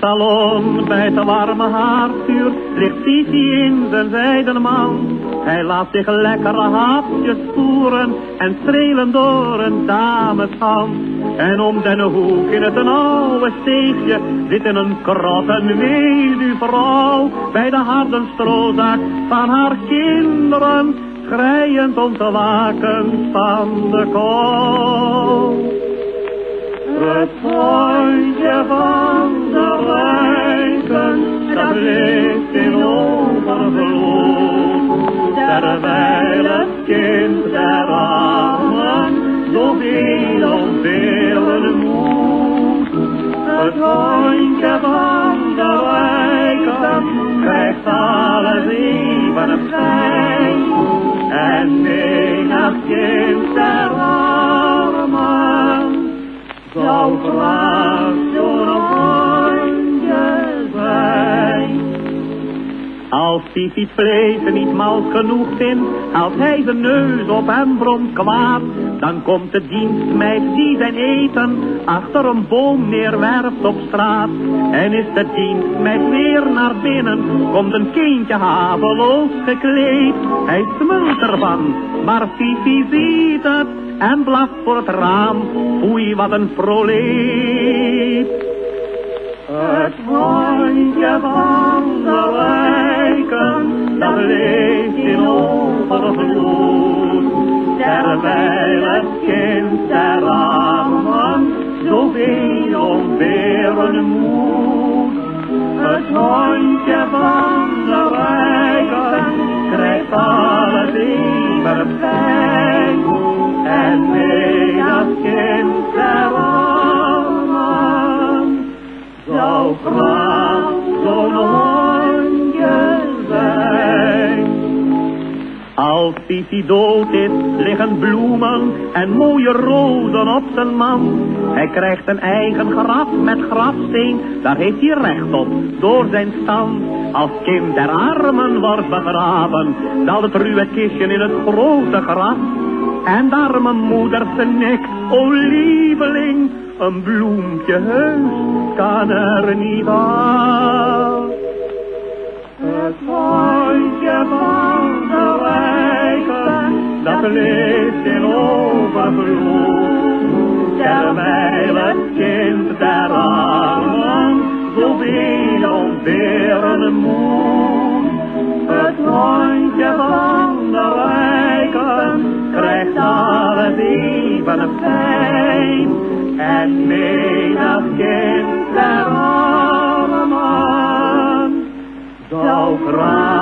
salon bij het warme haardvuur ligt Fifi in zijn zijden man. Hij laat zich lekkere hapjes voeren en strelen door een dameshand. En om den hoek in het een oude steegje zit in een krot een weduwvrouw. Bij de harde strozak van haar kinderen, schrijend om te waken van de kou. Het Terwijl het kind der armen zoveel ontberen moet. Het hondje van de lijken krijgt alles even fijn. En menig kind der armen zou graag Als Fifi's vlees niet mal genoeg vindt, haalt hij zijn neus op en bromt kwaad. Dan komt de dienstmeid die zijn eten achter een boom neerwerpt op straat. En is de dienstmeid weer naar binnen, komt een kindje haveloos gekleed. Hij smult ervan, maar Fifi ziet het en blaft voor het raam. Oei, wat een proleet. Het hondje van overvloed. Terwijl het kind der armen zoveel ontberen moet. Het hondje van de lijken krijgt alles even fijn. En menig kind der armen zou Als Fifi dood is, liggen bloemen en mooie rozen op zijn man. Hij krijgt een eigen graf met grafsteen, daar heeft hij recht op, door zijn stand. Als kind der armen wordt begraven, daalt het ruwe kistje in het grote graf. En de arme moeder nek, o lieveling, een bloempje heus kan er niet af. Het de dat leeft in overvloed. Terwijl het kind der armen zoveel ontberen moet. Het hondje van de wijken krijgt alles even fijn. En menig kind der armen zou graag